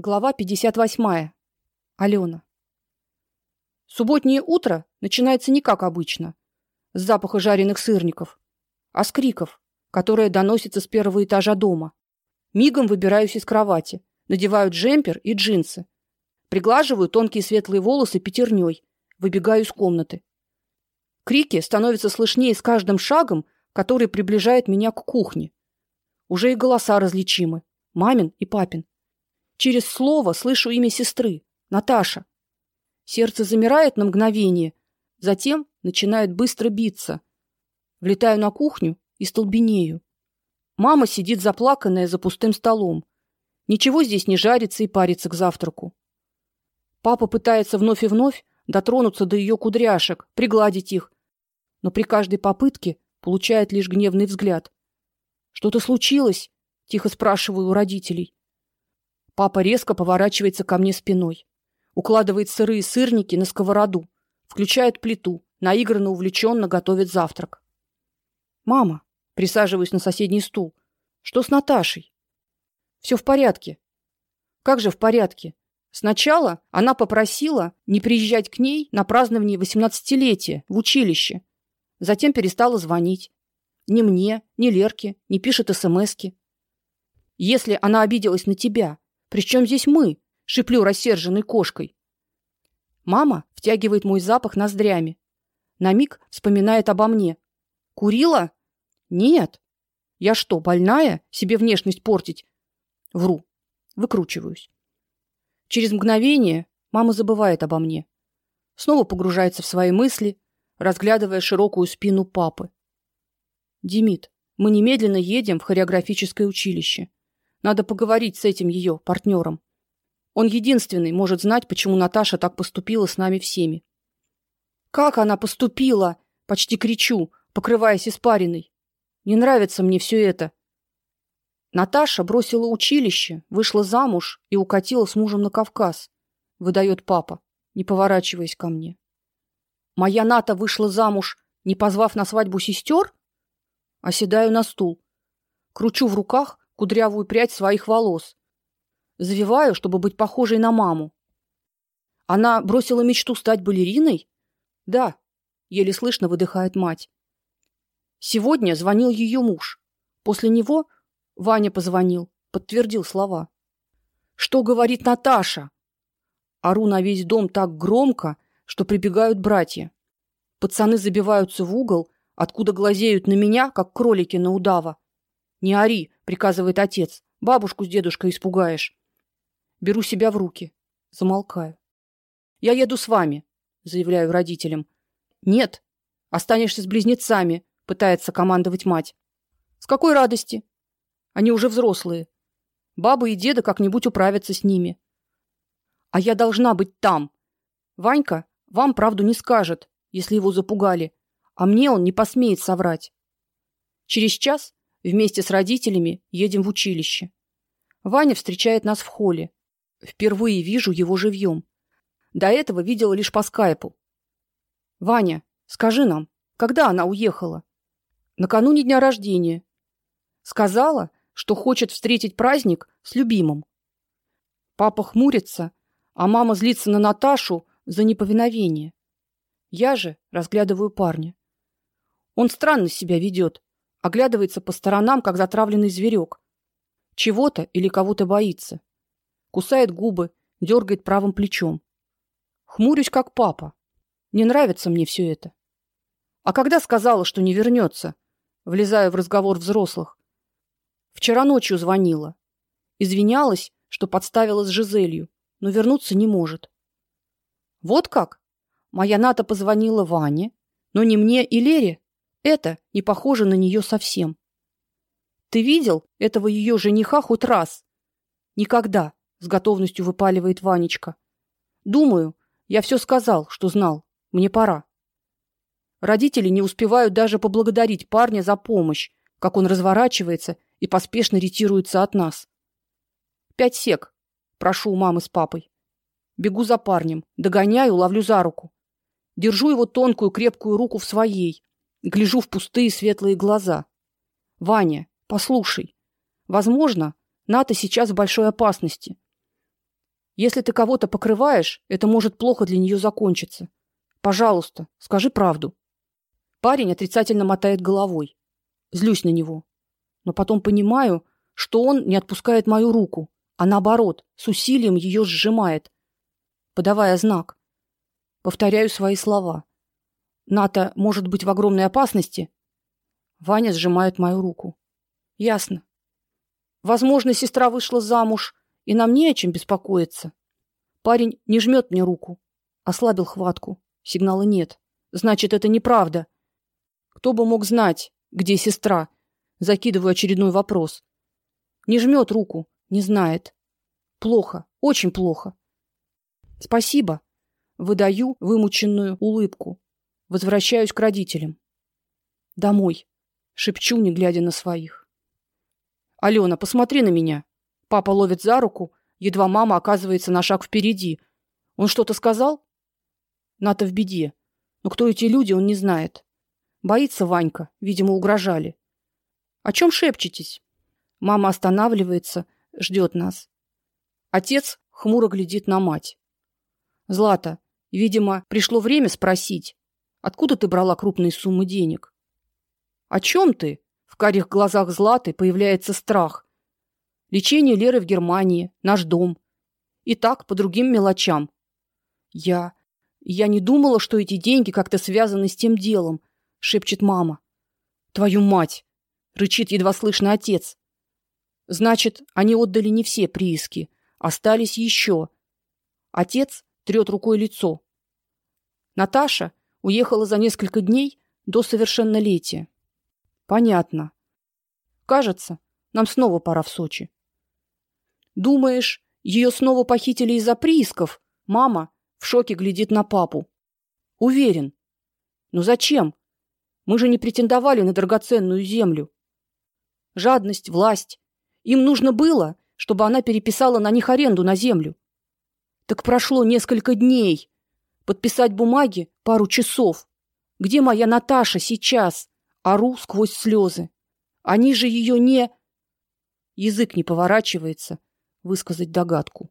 Глава 58. Алена. Субботнее утро начинается не как обычно, с запаха жареных сырников, а с криков, которые доносятся с первого этажа дома. Мигом выбираюсь из кровати, надеваю джемпер и джинсы, приглаживаю тонкие светлые волосы пятерней, выбегаю из комнаты. Крики становятся слышнее с каждым шагом, который приближает меня к кухне. Уже и голоса различимы, мамин и папин. Через слово слышу имя сестры Наташа. Сердце замирает на мгновение, затем начинает быстро биться. Влетаю на кухню и столбенею. Мама сидит заплаканная за пустым столом. Ничего здесь не жарится и парится к завтраку. Папа пытается вновь и вновь дотронуться до ее кудряшек, пригладить их, но при каждой попытке получает лишь гневный взгляд. Что-то случилось? тихо спрашиваю у родителей. Папа резко поворачивается ко мне спиной, укладывает сырые сырники на сковороду, включает плиту, наигранно увлеченно готовит завтрак. Мама, присаживаюсь на соседний стул. Что с Наташей? Все в порядке. Как же в порядке? Сначала она попросила не приезжать к ней на празднование восемнадцатилетия в училище. Затем перестала звонить. Ни мне, ни Лерке не пишет смски. Если она обиделась на тебя, причем здесь мы? Шиплю рассерженной кошкой. Мама втягивает мой запах ноздрями. На миг вспоминает обо мне. Курила? Нет. Я что, больная? Себе внешность портить? Вру. Выкручиваюсь. Через мгновение мама забывает обо мне. Снова погружается в свои мысли, разглядывая широкую спину папы. Демид, мы немедленно едем в хореографическое училище. Надо поговорить с этим ее партнером. Он единственный может знать, почему Наташа так поступила с нами всеми. Как она поступила? Почти кричу, покрываясь испариной. Не нравится мне все это. Наташа бросила училище, вышла замуж и укатила с мужем на Кавказ, выдает папа, не поворачиваясь ко мне. Моя Ната вышла замуж, не позвав на свадьбу сестер? Оседаю на стул. Кручу в руках кудрявую прядь своих волос. Завиваю, чтобы быть похожей на маму. Она бросила мечту стать балериной? Да, еле слышно выдыхает мать. Сегодня звонил ее муж. После него Ваня позвонил, подтвердил слова. Что говорит Наташа? Ору на весь дом так громко, что прибегают братья. Пацаны забиваются в угол, откуда глазеют на меня, как кролики на удава. Не ори, приказывает отец. Бабушку с дедушкой испугаешь. Беру себя в руки, замолкаю. Я еду с вами, заявляю родителям. Нет, останешься с близнецами, пытается командовать мать. С какой радости? Они уже взрослые. Бабы и деда как-нибудь управятся с ними. А я должна быть там. Ванька вам правду не скажет, если его запугали, а мне он не посмеет соврать. Через час Вместе с родителями едем в училище. Ваня встречает нас в холле. Впервые вижу его живьем. До этого видела лишь по скайпу. Ваня, скажи нам, когда она уехала? Накануне дня рождения. Сказала, что хочет встретить праздник с любимым. Папа хмурится, а мама злится на Наташу за неповиновение. Я же разглядываю парня. Он странно себя ведет оглядывается по сторонам, как затравленный зверек. Чего-то или кого-то боится. Кусает губы, дергает правым плечом. Хмурюсь, как папа. Не нравится мне все это. А когда сказала, что не вернется? Влезаю в разговор взрослых. Вчера ночью звонила. Извинялась, что подставила с Жизелью, но вернуться не может. Вот как? Моя Ната позвонила Ване, но не мне и Лере. Это не похоже на нее совсем. Ты видел этого ее жениха хоть раз? Никогда, с готовностью выпаливает Ванечка. Думаю, я все сказал, что знал. Мне пора. Родители не успевают даже поблагодарить парня за помощь, как он разворачивается и поспешно ретируется от нас. Пять сек. Прошу у мамы с папой. Бегу за парнем, догоняю, ловлю за руку. Держу его тонкую, крепкую руку в своей, Гляжу в пустые светлые глаза. Ваня, послушай. Возможно, НАТО сейчас в большой опасности. Если ты кого-то покрываешь, это может плохо для нее закончиться. Пожалуйста, скажи правду. Парень отрицательно мотает головой. Злюсь на него. Но потом понимаю, что он не отпускает мою руку, а наоборот, с усилием ее сжимает, подавая знак. Повторяю свои слова. Ната может быть в огромной опасности. Ваня сжимает мою руку. Ясно. Возможно, сестра вышла замуж, и нам не о чем беспокоиться. Парень не жмет мне руку, ослабил хватку. Сигнала нет. Значит, это неправда. Кто бы мог знать, где сестра? Закидываю очередной вопрос. Не жмет руку, не знает. Плохо, очень плохо. Спасибо. Выдаю вымученную улыбку. Возвращаюсь к родителям. Домой, шепчу, не глядя на своих. Алена, посмотри на меня. Папа ловит за руку, едва мама оказывается на шаг впереди. Он что-то сказал? Ната в беде. Но кто эти люди, он не знает. Боится Ванька, видимо, угрожали. О чем шепчетесь? Мама останавливается, ждет нас. Отец хмуро глядит на мать. Злата, видимо, пришло время спросить, откуда ты брала крупные суммы денег? О чем ты? В карих глазах Златы появляется страх. Лечение Леры в Германии, наш дом. И так по другим мелочам. Я я не думала, что эти деньги как-то связаны с тем делом, шепчет мама. Твою мать, рычит едва слышно отец. Значит, они отдали не все прииски, остались еще. Отец трет рукой лицо. Наташа уехала за несколько дней до совершеннолетия. Понятно. Кажется, нам снова пора в Сочи. Думаешь, ее снова похитили из-за приисков? Мама в шоке глядит на папу. Уверен. Но зачем? Мы же не претендовали на драгоценную землю. Жадность, власть. Им нужно было, чтобы она переписала на них аренду на землю. Так прошло несколько дней. Подписать бумаги пару часов. Где моя Наташа сейчас? Ору сквозь слезы. Они же ее не Язык не поворачивается высказать догадку.